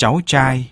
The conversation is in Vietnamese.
cháu trai.